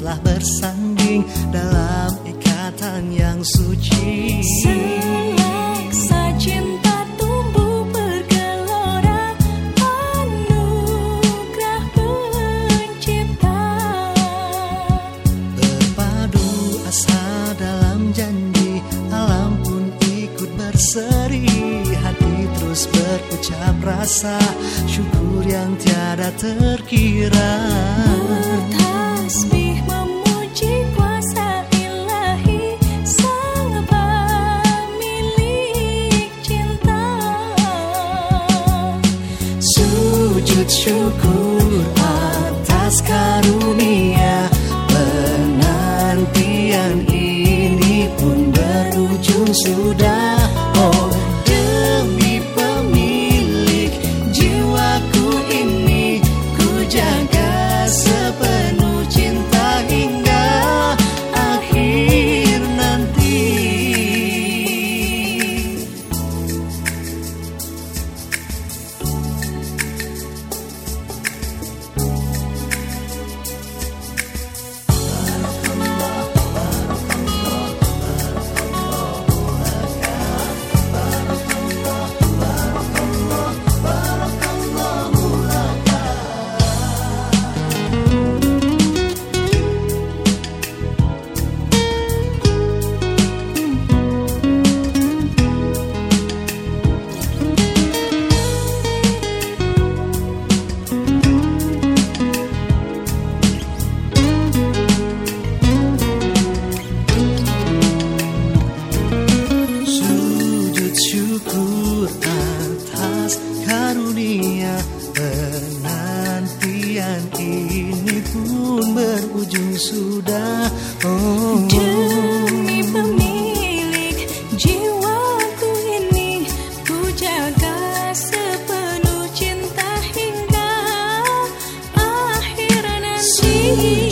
telah bersanding dalam ikatan yang suci. Selaksa cinta tumbuh bergelora anugerah pencipta. Berpadu asa dalam janji Alam pun ikut berseri Hati terus berucap rasa Syukur yang tiada terkira. Bertasbih memuji kuasa ilahi Sang pemilik cinta. Sujud syukur atas karunia Penantian ini pun berujung sudah ini pun berujung sudah oh. Demi pemilik jiwaku ini Ku jaga sepenuh cinta hingga akhir nanti